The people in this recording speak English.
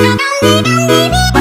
Don't leave, don't leave me.